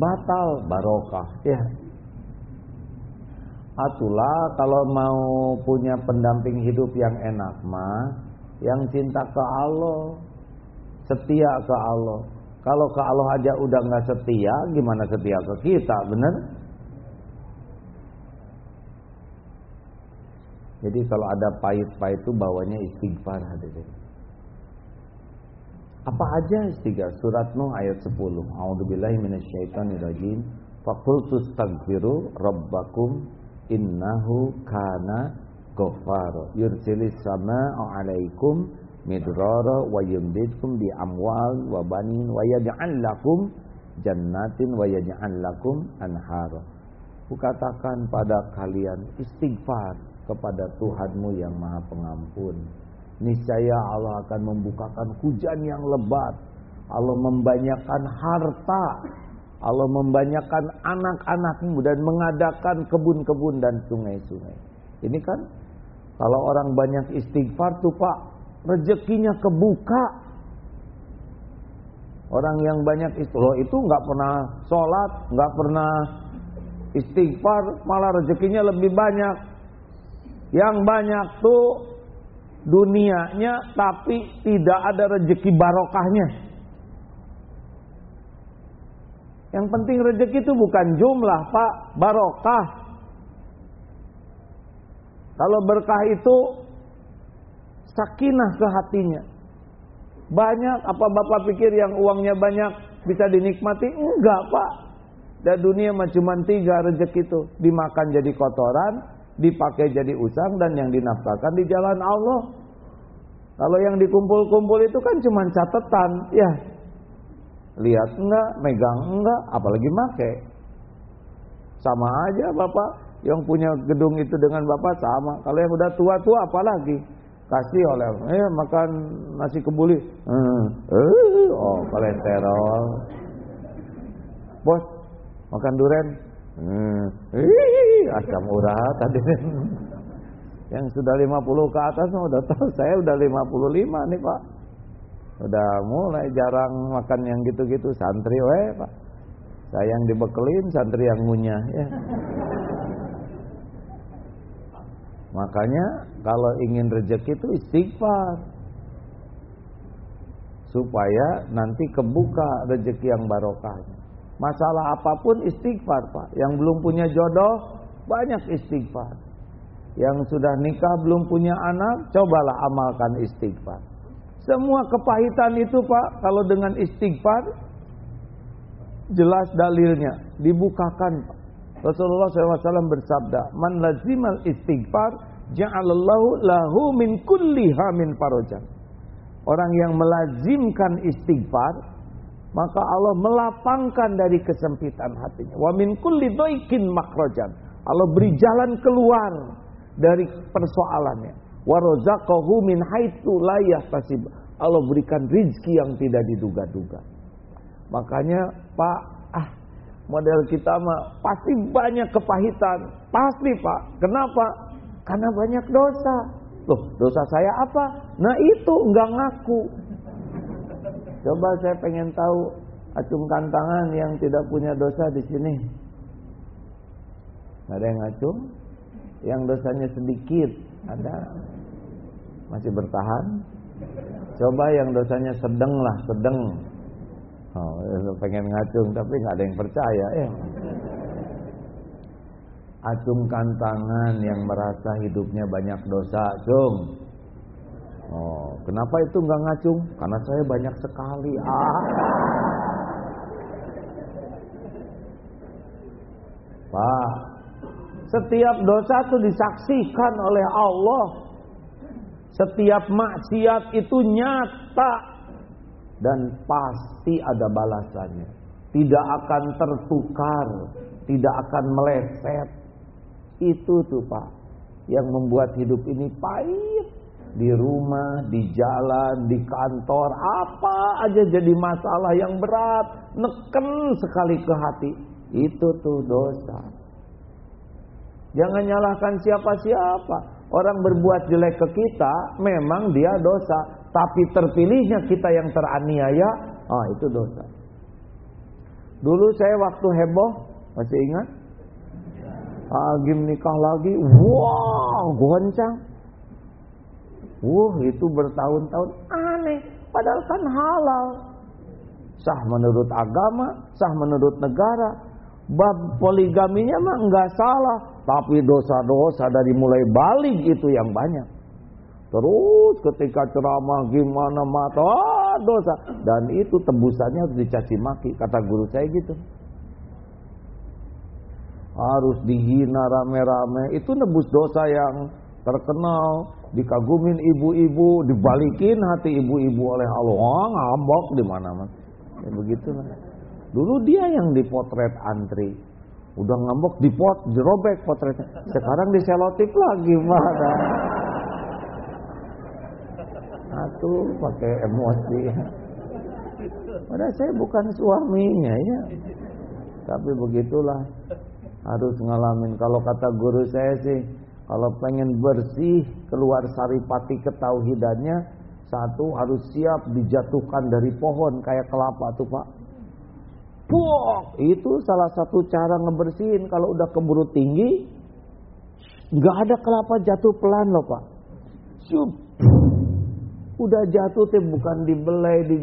Batal barokah. Ya. Atulah kalau mau punya pendamping hidup yang enak mah. Yang cinta ke Allah. Setia ke Allah. Kalau ke Allah aja udah nggak setia, gimana setia ke kita, bener? Jadi kalau ada pahit-pahit itu bawanya istighfar hadirin. Apa aja istighfar? Surat Nuh ayat 10. A'udzubillahi minasyaitonirrajim. Faqultu astaghfiru rabbakum innahu kana ghaffara. Yursilis samaa'a 'alaikum midrara wa yumdidkum bi amwal wa banin wa yaj'al lakum jannatin wa yaj'al lakum anhara. Kukatakan pada kalian istighfar kepada Tuhanmu yang maha pengampun. Niscaya Allah akan membukakan hujan yang lebat. Allah membanyakan harta. Allah membanyakan anak-anakmu dan mengadakan kebun-kebun dan sungai-sungai. Ini kan kalau orang banyak istighfar tuh Pak, rezekinya kebuka. Orang yang banyak istighfar itu nggak pernah sholat, nggak pernah istighfar, malah rezekinya lebih banyak. Yang banyak tuh dunianya tapi tidak ada rezeki barokahnya. Yang penting rezeki itu bukan jumlah, Pak, barokah. Kalau berkah itu sakinah ke hatinya. Banyak apa Bapak pikir yang uangnya banyak bisa dinikmati? Enggak, Pak. Dan dunia mah cuma tiga rezeki itu. Dimakan jadi kotoran, dipakai jadi usang, dan yang dinafkahkan di jalan Allah. Kalau yang dikumpul-kumpul itu kan cuma catatan. Ya, lihat enggak, megang enggak, apalagi make. Sama aja Bapak yang punya gedung itu dengan Bapak sama. Kalau yang udah tua-tua apalagi kasih oleh eh makan nasi kebuli. Hmm. Uh, oh, kolesterol. Bos, makan duren. Hmm. Ih, asam urat tadi. Yang sudah 50 ke atas udah tahu saya udah 55 nih, Pak. Udah mulai jarang makan yang gitu-gitu santri we, Pak. Saya yang dibekelin, santri yang ngunyah ya. Makanya kalau ingin rezeki itu istighfar. Supaya nanti kebuka rezeki yang barokahnya. Masalah apa pun istighfar, Pak. Yang belum punya jodoh, banyak istighfar. Yang sudah nikah belum punya anak, cobalah amalkan istighfar. Semua kepahitan itu, Pak, kalau dengan istighfar jelas dalilnya, dibukakan, Pak. Rasulullah SAW bersabda, "Man lazimal istighfar ja'alallahu lahu min kulli hamin farajan." Orang yang melazimkan istighfar, maka Allah melapangkan dari kesempitan hatinya. Wa min kulli dhaikin. Allah beri jalan keluar dari persoalannya. Wa razaqahu min haitsu la yahtasib. Allah berikan rizki yang tidak diduga-duga. Makanya Pak, ah model kita mah pasti banyak kepahitan. Pasti Pak. Kenapa? Karena banyak dosa. Loh, dosa saya apa? Nah itu enggak ngaku. Coba saya pengen tahu acungkan tangan yang tidak punya dosa di sini. Ada yang ngacung? Yang dosanya sedikit ada? Masih bertahan? Coba yang dosanya sedang lah, sedang. Oh, pengen ngacung tapi nggak ada yang percaya ya. Acungkan tangan yang merasa hidupnya banyak dosa, acung. Oh, kenapa itu nggak ngacung? Karena saya banyak sekali. Ah. Pak, setiap dosa itu disaksikan oleh Allah. Setiap maksiat itu nyata dan pasti ada balasannya. Tidak akan tertukar, tidak akan meleset. Itu tuh Pak, yang membuat hidup ini pahit. Di rumah, di jalan, di kantor, apa aja jadi masalah yang berat, neken sekali ke hati. Itu tuh dosa. Jangan nyalahkan siapa-siapa. Orang berbuat jelek ke kita, memang dia dosa. Tapi terpilihnya kita yang teraniaya, ah itu dosa. Dulu saya waktu heboh, masih ingat? Agim nikah lagi, wah goncang. Wah itu bertahun-tahun aneh, padahal kan halal. Sah menurut agama, sah menurut negara. Bab poligaminya mah enggak salah, tapi dosa-dosa dari mulai balik itu yang banyak. Terus ketika ceramah gimana mata ah, dosa dan itu tebusannya harus dicaci maki kata guru saya gitu. Harus dihina rame-rame itu nebus dosa yang terkenal dikagumin ibu-ibu dibalikin hati ibu-ibu oleh Allah ngambok di mana-mana ya begitulah dulu dia yang dipotret antri udah ngambok dipot jerobek potretnya sekarang diselotip lagi mana Atuh pakai emosi. Padahal saya bukan suaminya ya. Tapi begitulah harus ngalamin. Kalau kata guru saya sih, kalau pengen bersih keluar saripati ketauhidannya, satu harus siap dijatuhkan dari pohon kayak kelapa tuh pak. Puak, itu salah satu cara ngebersihin. Kalau udah keburu tinggi, nggak ada kelapa jatuh pelan loh pak. Syup, Udah jatuh teh bukan dibelai, di,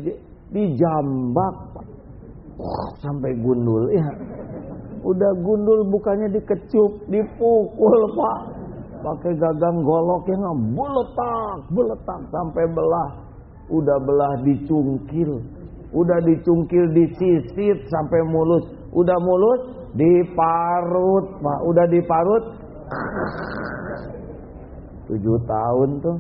dijambak. Pak. sampai gundul ya. Udah gundul bukannya dikecup, dipukul pak. Pakai gagang golok yang beletak, beletak sampai belah. Udah belah dicungkil. Udah dicungkil disisit sampai mulus. Udah mulus diparut pak. Udah diparut. Tujuh tahun tuh.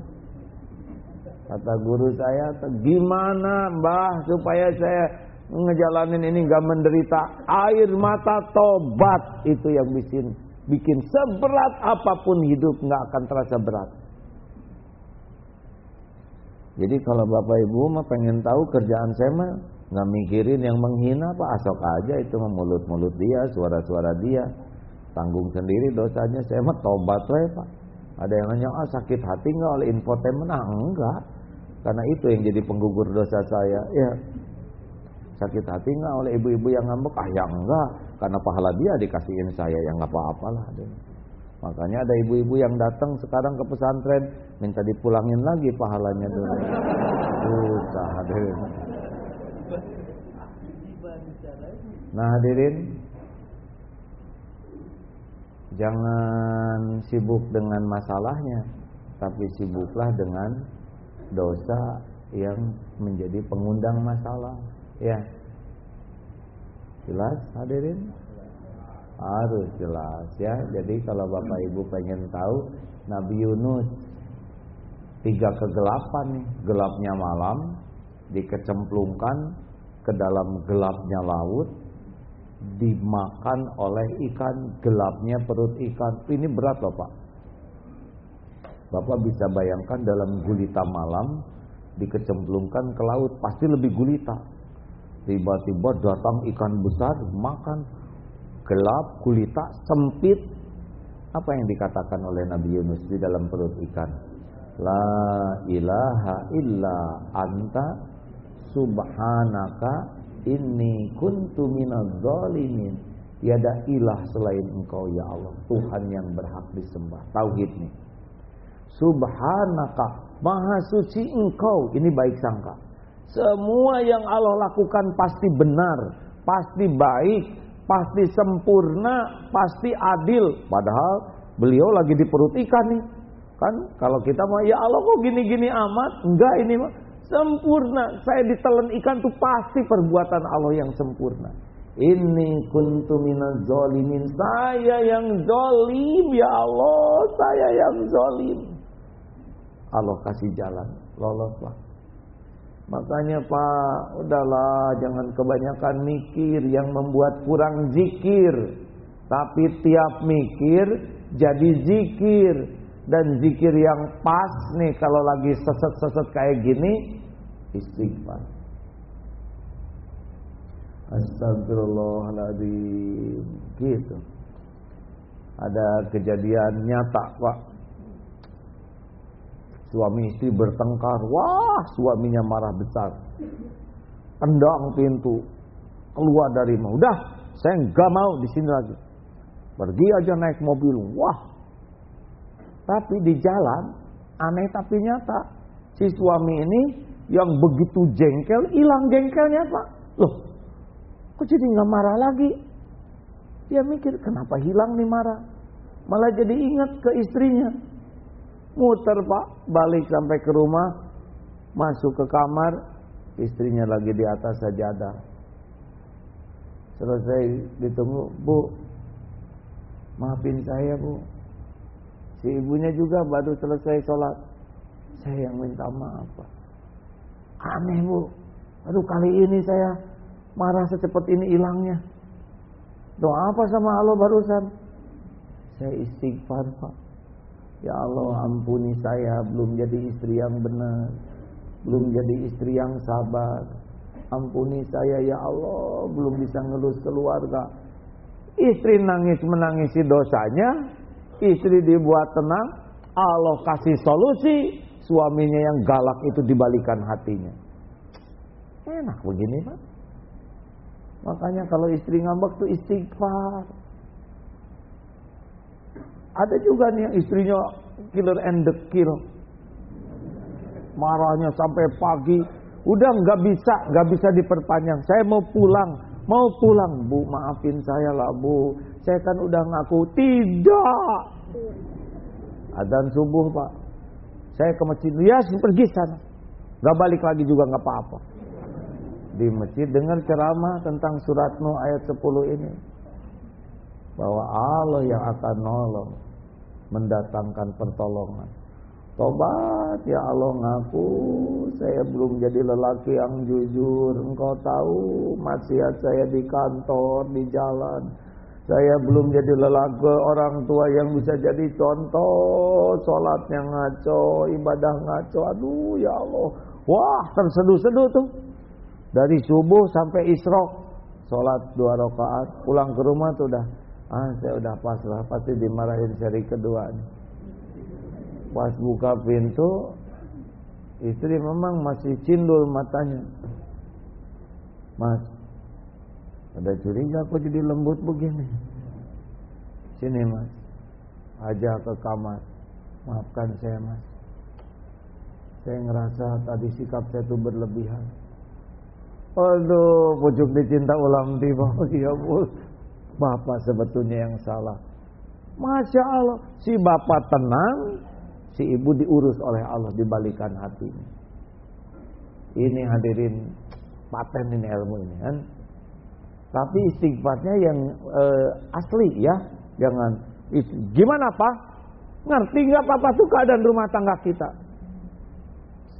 Kata guru saya, gimana mbah supaya saya ngejalanin ini nggak menderita air mata tobat itu yang bikin bikin seberat apa pun hidup nggak akan terasa berat. Jadi kalau bapak ibu mah pengen tahu kerjaan saya mah nggak mikirin yang menghina pak asok aja itu mulut-mulut dia suara-suara dia tanggung sendiri dosanya saya mah tobat lah pak. Ada yang nanya ah sakit hati nggak oleh infotainment ah enggak karena itu yang jadi penggugur dosa saya ya Sakit hati nggak oleh ibu-ibu yang ngambek? Ah ya enggak, karena pahala dia dikasihin saya yang apa-apalah. Makanya ada ibu-ibu yang datang sekarang ke pesantren minta dipulangin lagi pahalanya dulu. Susah hadirin. Nah hadirin, jangan sibuk dengan masalahnya, tapi sibuklah dengan dosa yang menjadi pengundang masalah. Ya. Jelas hadirin? Harus jelas ya. Jadi kalau Bapak Ibu pengen tahu Nabi Yunus tiga kegelapan nih, gelapnya malam dikecemplungkan ke dalam gelapnya laut dimakan oleh ikan, gelapnya perut ikan. Ini berat loh Pak. Bapak bisa bayangkan dalam gulita malam dikecemplungkan ke laut pasti lebih gulita. Tiba-tiba datang ikan besar makan gelap, gulita, sempit. Apa yang dikatakan oleh Nabi Yunus di dalam perut ikan? La ilaha illa anta subhanaka inni kuntu minaz. Tiada ilah selain engkau ya Allah, Tuhan yang berhak disembah. Tauhid nih. Subhanaka, maha suci engkau. Ini baik sangka. Semua yang Allah lakukan pasti benar, pasti baik, pasti sempurna, pasti adil. Padahal beliau lagi di perut ikan nih. Kan kalau kita mau ya Allah kok gini-gini amat? Enggak ini mah sempurna. Saya ditelan ikan tuh pasti perbuatan Allah yang sempurna. Ini kuntu minaz zalimin. Saya yang zalim ya Allah, saya yang zalim. Allah kasih jalan, loloslah. Makanya Pak, udahlah jangan kebanyakan mikir yang membuat kurang zikir. Tapi tiap mikir jadi zikir dan zikir yang pas nih kalau lagi seset-seset kayak gini istighfar. Astagfirullahaladzim Gitu Ada kejadian nyata Pak Suami istri bertengkar. Wah, suaminya marah besar. Tendang pintu. Keluar dari rumah. Udah, saya nggak mau di sini lagi. Pergi aja naik mobil. Wah. Tapi di jalan, aneh tapi nyata. Si suami ini yang begitu jengkel, hilang jengkelnya Pak. Loh, kok jadi nggak marah lagi? Dia mikir, kenapa hilang nih marah? Malah jadi ingat ke istrinya. Muter pak, balik sampai ke rumah, masuk ke kamar, istrinya lagi di atas sajadah. Selesai ditunggu, bu, maafin saya bu. Si ibunya juga baru selesai sholat. Saya yang minta maaf pak. Aneh bu, aduh kali ini saya marah secepat ini hilangnya. Doa apa sama Allah barusan? Saya istighfar pak. Ya Allah ampuni saya. Belum jadi istri yang benar. Belum jadi istri yang sabar. Ampuni saya ya Allah. Belum bisa ngelus keluarga. Istri nangis menangisi dosanya. Istri dibuat tenang. Allah kasih solusi. Suaminya yang galak itu dibalikan hatinya. Enak begini Pak. Makanya kalau istri ngambek tuh istighfar ada juga nih yang istrinya killer and the kill. Marahnya sampai pagi. Udah nggak bisa, nggak bisa diperpanjang. Saya mau pulang. Mau pulang, Bu, maafin saya lah, Bu. Saya kan udah ngaku tidak. Adzan subuh, Pak. Saya ke masjid, ya pergi sana. Gak balik lagi juga nggak apa-apa. Di masjid dengar ceramah tentang surat Nuh ayat 10 ini. Bahwa Allah yang akan nolong. Mendatangkan pertolongan. Tobat ya Allah ngaku saya belum jadi lelaki yang jujur. Engkau tahu maksiat saya di kantor, di jalan. Saya belum jadi lelaki orang tua yang bisa jadi contoh. Sholatnya ngaco, ibadah ngaco. Aduh ya Allah. Wah terseduh-seduh tuh. Dari subuh sampai isrok. Sholat dua rakaat. Pulang ke rumah tuh udah. Ah saya udah pasrah. Pasti dimarahin seri kedua. Pas buka pintu Istri memang masih cindul matanya. Mas Ada curiga kok jadi lembut begini? Sini mas. Aja ke kamar. Maafkan saya mas. Saya ngerasa tadi sikap saya itu berlebihan. Aduh pucuk dicinta ulang tiba. Ya bu Bapak sebetulnya yang salah Masya Allah Si bapak tenang si ibu diurus oleh Allah dibalikan hatinya. Ini hadirin paten ini ilmu ini kan. Tapi istighfarnya yang eh, asli ya, jangan gimana pak? Ngerti nggak apa tuh keadaan rumah tangga kita?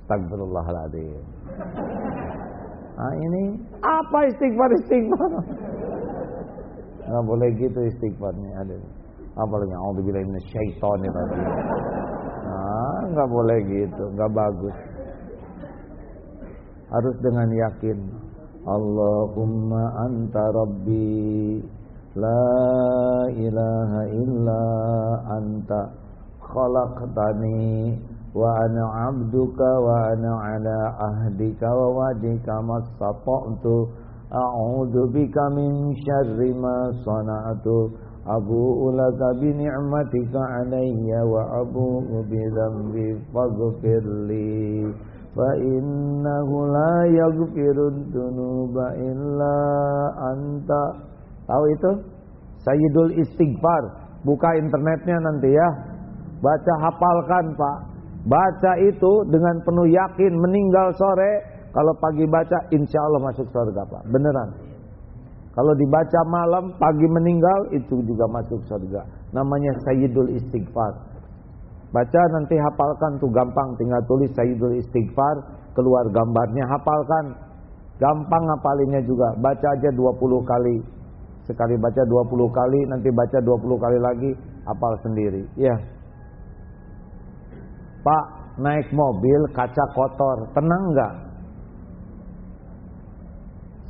Astagfirullahaladzim. Nah ini apa istighfar istighfar? Nggak boleh gitu istighfarnya ada. Apalagi ini syaitan itu nggak boleh gitu, nggak bagus. Harus dengan yakin. Allahumma anta rabbi la ilaha illa anta khalaqtani wa ana abduka wa ana ala ahdika wa wajika masata'tu a'udzu bika min syarri ma sana'tu أبوء لك بنعمتك علي وأبوء بذنبي فاغفر لي فإنه لا يغفر الذنوب إلا أنت Tahu itu? Sayyidul Istighfar Buka internetnya nanti ya Baca hafalkan pak Baca itu dengan penuh yakin Meninggal sore kalau pagi baca insya Allah masuk surga pak Beneran kalau dibaca malam, pagi meninggal, itu juga masuk surga. Namanya Sayyidul Istighfar. Baca nanti hafalkan tuh gampang, tinggal tulis Sayyidul Istighfar, keluar gambarnya, hafalkan. Gampang ngapalinnya juga, baca aja 20 kali. Sekali baca 20 kali, nanti baca 20 kali lagi, hafal sendiri. Ya. Pak, naik mobil kaca kotor, tenang nggak?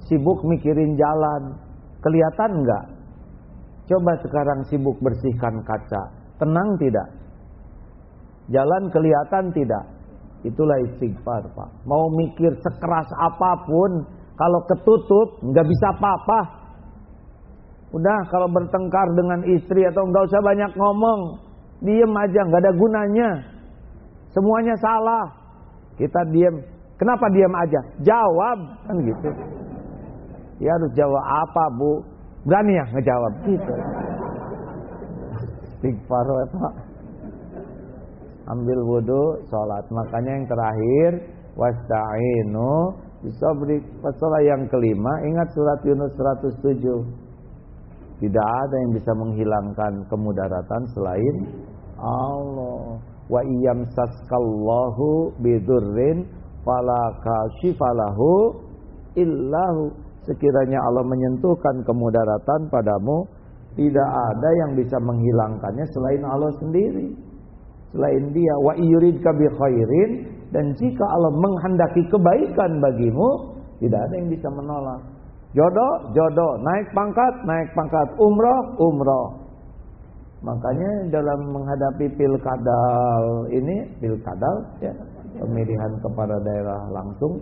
Sibuk mikirin jalan. Kelihatan enggak? Coba sekarang sibuk bersihkan kaca. Tenang tidak? Jalan kelihatan tidak? Itulah istighfar, Pak. Mau mikir sekeras apa pun, kalau ketutup nggak bisa apa-apa. Udah kalau bertengkar dengan istri atau nggak usah banyak ngomong, diem aja, nggak ada gunanya. Semuanya salah. Kita diem. Kenapa diem aja? Jawab kan gitu. Ya harus jawab apa bu? Berani ya ngejawab gitu. Istighfar Pak. Ambil wudhu, sholat. Makanya yang terakhir wasta'inu beri Pasalah yang kelima ingat surat Yunus 107. Tidak ada yang bisa menghilangkan kemudaratan selain Allah. Wa iyam saskallahu bidurrin fala kashifalahu illahu sekiranya Allah menyentuhkan kemudaratan padamu, tidak ada yang bisa menghilangkannya selain Allah sendiri. Selain dia, wa yuridka bi khairin dan jika Allah menghendaki kebaikan bagimu, tidak ada yang bisa menolak. Jodoh, jodoh, naik pangkat, naik pangkat, umroh, umroh. Makanya dalam menghadapi pilkadal ini, pilkadal ya, pemilihan kepala daerah langsung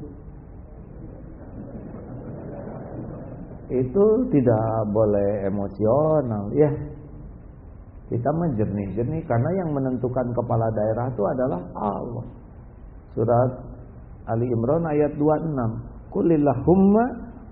itu tidak boleh emosional ya. Kita menjernih-jernih karena yang menentukan kepala daerah itu adalah Allah. Surat Ali Imran ayat 26 Kulillahumma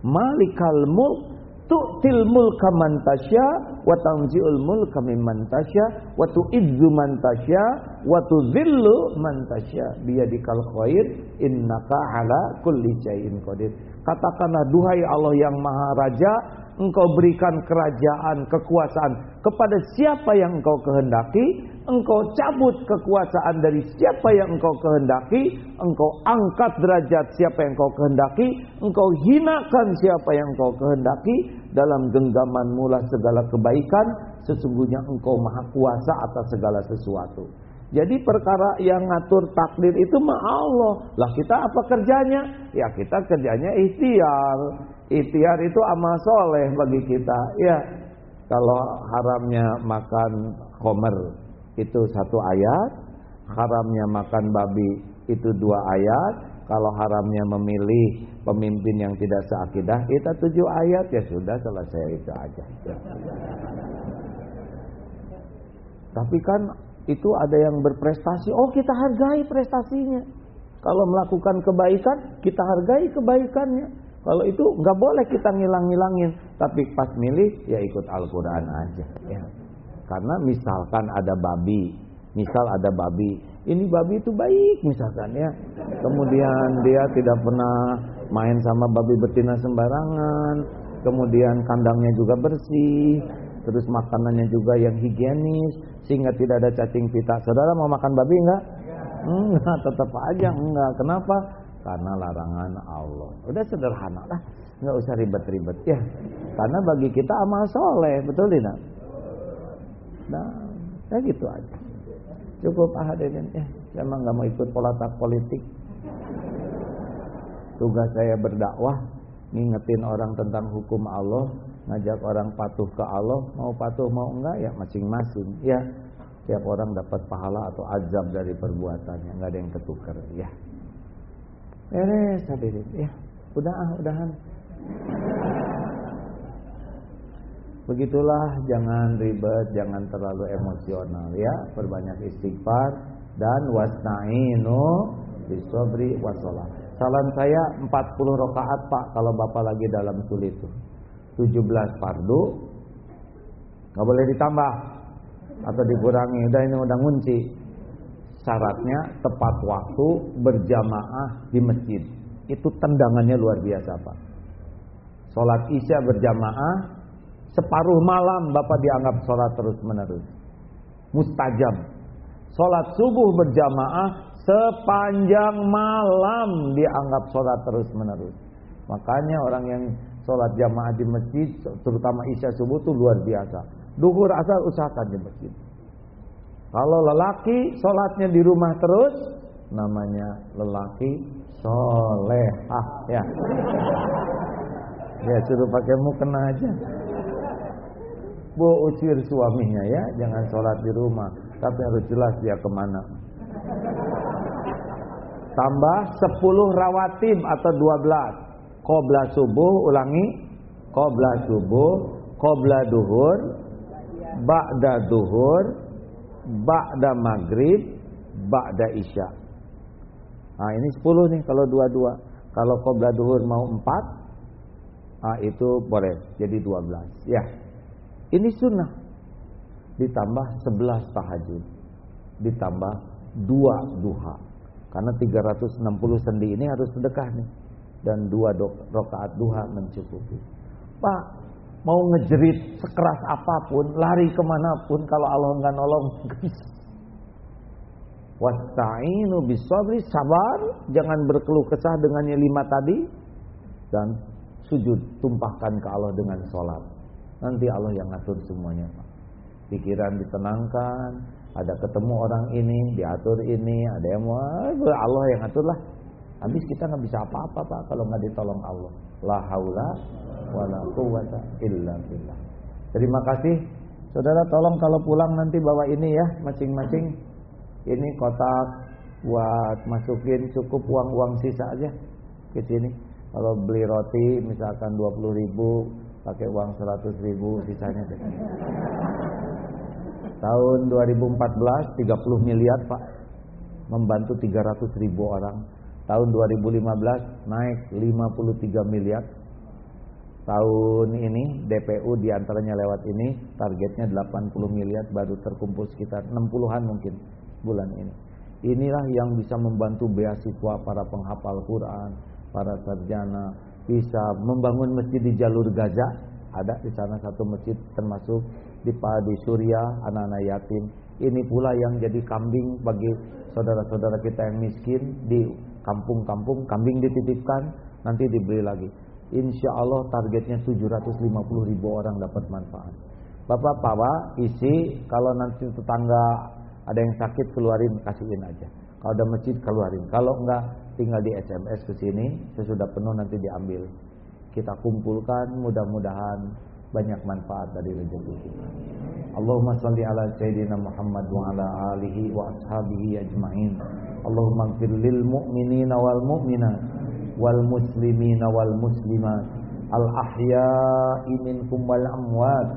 Malikal mulk tu'til mulka man tasya wa tanzi'ul mulka mimman tasya wa tu'izzu man tasya wa tudhillu man tasya. Biyadikal khair innaka ala kulli syai'in qadir katakanlah duhai Allah yang maha raja engkau berikan kerajaan kekuasaan kepada siapa yang engkau kehendaki engkau cabut kekuasaan dari siapa yang engkau kehendaki engkau angkat derajat siapa yang engkau kehendaki engkau hinakan siapa yang engkau kehendaki dalam genggaman mula segala kebaikan sesungguhnya engkau maha kuasa atas segala sesuatu jadi perkara yang ngatur takdir itu mah Allah. Lah kita apa kerjanya? Ya kita kerjanya ikhtiar. Ikhtiar itu amal soleh bagi kita. Ya kalau haramnya makan homer itu satu ayat. Haramnya makan babi itu dua ayat. Kalau haramnya memilih pemimpin yang tidak seakidah kita tujuh ayat ya sudah selesai itu aja. Ya. Tapi kan itu ada yang berprestasi, oh kita hargai prestasinya. Kalau melakukan kebaikan, kita hargai kebaikannya. Kalau itu nggak boleh kita ngilang-ngilangin, tapi pas milih ya ikut Al-Quran aja. Ya. Karena misalkan ada babi, misal ada babi, ini babi itu baik misalkan ya. Kemudian dia tidak pernah main sama babi betina sembarangan, kemudian kandangnya juga bersih, terus makanannya juga yang higienis sehingga tidak ada cacing pita. Saudara mau makan babi enggak? Enggak, tetap aja enggak. Kenapa? Karena larangan Allah. Udah sederhana lah, enggak usah ribet-ribet ya. Karena bagi kita amal soleh, betul tidak? Nah, ya gitu aja. Cukup ah hadirin ya. Saya emang nggak mau ikut politik politik. Tugas saya berdakwah, ngingetin orang tentang hukum Allah, ngajak orang patuh ke Allah, mau patuh mau enggak ya masing-masing. Ya, tiap orang dapat pahala atau azab dari perbuatannya, enggak ada yang ketukar. Ya, beres hadirin. Ya, udah ah, udahan. Begitulah, jangan ribet, jangan terlalu emosional ya. Perbanyak istighfar dan wasnainu bisobri wasolah. Salam saya 40 rakaat Pak kalau Bapak lagi dalam sulit tuh. 17 fardu nggak boleh ditambah atau dikurangi. Udah ini udah ngunci. Syaratnya tepat waktu berjamaah di masjid. Itu tendangannya luar biasa Pak. Sholat isya berjamaah separuh malam Bapak dianggap sholat terus menerus mustajab. Sholat subuh berjamaah sepanjang malam dianggap sholat terus menerus makanya orang yang Sholat jamaah di masjid, terutama isya subuh itu luar biasa. Duhur asal usahakan di masjid. Kalau lelaki sholatnya di rumah terus, namanya lelaki solehah ya. Ya suruh pakai mukena aja. Bu usir suaminya ya, jangan sholat di rumah, tapi harus jelas dia ke mana. Tambah 10 rawatib atau 12 Qobla subuh ulangi. Qobla subuh Qobla duhur Ba'da duhur Ba'da maghrib Ba'da isya. Nah ini 10 nih kalau dua-dua. Kalau Qobla duhur mau 4 Nah itu boleh Jadi 12 Ya. Ini sunnah. Ditambah 11 tahajud. Ditambah 2 duha. Karena 360 sendi ini harus sedekah nih dan dua rakaat duha mencukupi. Pak, mau ngejerit sekeras apa pun, lari ke mana pun, kalau Allah nggak nolong, bisa. Wasta'inu bisabri sabar, jangan berkeluh kesah dengan yang lima tadi dan sujud tumpahkan ke Allah dengan sholat. Nanti Allah yang ngatur semuanya, Pak. Pikiran ditenangkan, ada ketemu orang ini, diatur ini, ada yang mau Allah yang ngatur lah. Habis kita nggak bisa apa-apa Pak kalau nggak ditolong Allah. La haula wala quwata illa billah. Terima kasih. Saudara tolong kalau pulang nanti bawa ini ya masing-masing. Ini kotak buat masukin cukup uang-uang sisa aja ke sini. Kalau beli roti misalkan 20 ribu pakai uang 100 ribu sisanya deh. Tahun 2014 30 miliar Pak membantu 300 ribu orang Tahun 2015 naik 53 miliar. Tahun ini DPU di antaranya lewat ini targetnya 80 miliar baru terkumpul sekitar 60-an mungkin bulan ini. Inilah yang bisa membantu beasiswa para penghafal Quran, para sarjana, bisa membangun masjid di jalur Gaza. Ada di sana satu masjid termasuk di di Suriah anak-anak yatim. Ini pula yang jadi kambing bagi saudara-saudara kita yang miskin di kampung-kampung, kambing dititipkan, nanti dibeli lagi. Insya Allah targetnya 750 ribu orang dapat manfaat. Bapak, Bapak, isi kalau nanti tetangga ada yang sakit keluarin kasihin aja. Kalau ada masjid keluarin. Kalau enggak tinggal di SMS ke sini, sesudah penuh nanti diambil. Kita kumpulkan mudah-mudahan banyak manfaat dari rezeki kita. Allahumma salli ala sayyidina Muhammad wa ala alihi wa ashabihi ajma'in. Allahumma ighfir lil mu'minina wal mu'minat wal muslimina wal muslimat al ahya'i minkum wal amwat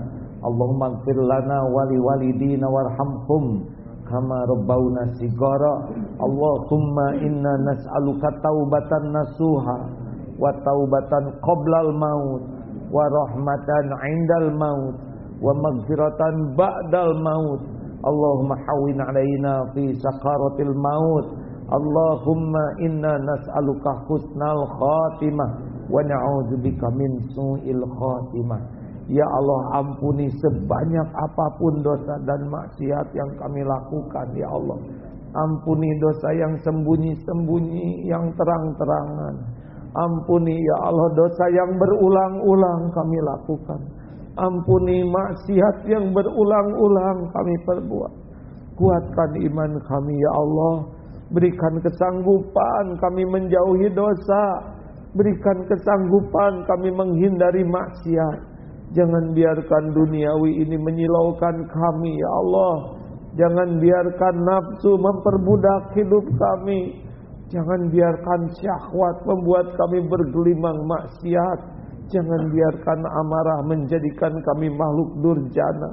Allahumma ighfir lana wa li walidina warhamhum kama rabbawna sigara Allahumma inna nas'aluka taubatan nasuha wa taubatan qoblal maut wa rahmatan indal maut wa maghfiratan ba'dal maut Allahumma hawin alaina fi sakaratil maut Allahumma inna nas'aluka husnal khatimah wa na'udzubika min su'il khatimah. Ya Allah ampuni sebanyak apa pun dosa dan maksiat yang kami lakukan ya Allah. Ampuni dosa yang sembunyi-sembunyi, yang terang-terangan. Ampuni ya Allah dosa yang berulang-ulang kami lakukan. Ampuni maksiat yang berulang-ulang kami perbuat. Kuatkan iman kami ya Allah Berikan kesanggupan kami menjauhi dosa. Berikan kesanggupan kami menghindari maksiat. Jangan biarkan duniawi ini menyilaukan kami ya Allah. Jangan biarkan nafsu memperbudak hidup kami. Jangan biarkan syahwat membuat kami bergelimang maksiat. Jangan biarkan amarah menjadikan kami makhluk durjana.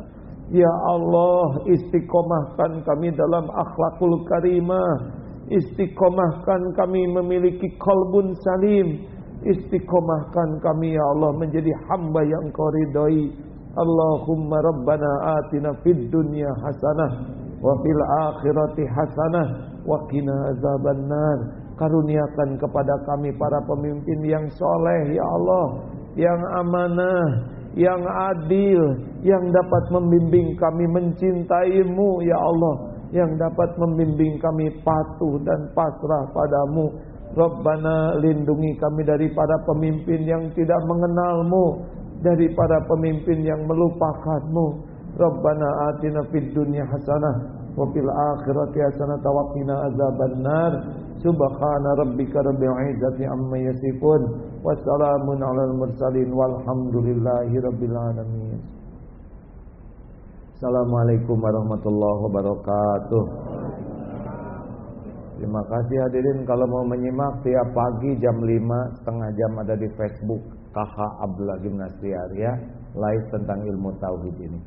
Ya Allah, istiqomahkan kami dalam akhlakul karimah. Istiqomahkan kami memiliki kolbun salim. Istiqomahkan kami ya Allah menjadi hamba yang kau ridhoi. Allahumma rabbana atina fid dunya hasanah wa fil akhirati hasanah wa qina azabannar. Karuniakan kepada kami para pemimpin yang soleh ya Allah, yang amanah, yang adil, yang dapat membimbing kami mencintaimu ya Allah yang dapat membimbing kami patuh dan pasrah padamu. Rabbana lindungi kami daripada pemimpin yang tidak mengenalmu, daripada pemimpin yang melupakanmu. Rabbana atina fid dunya hasanah wa fil akhirati hasanah wa qina azabannar. Subhana rabbika rabbil izzati amma yasifun wa salamun alal mursalin walhamdulillahi rabbil alamin. Assalamualaikum warahmatullahi wabarakatuh. Terima kasih hadirin kalau mau menyimak tiap pagi jam 5 setengah jam ada di Facebook KH Abdullah Gimnastiar ya live tentang ilmu tauhid ini.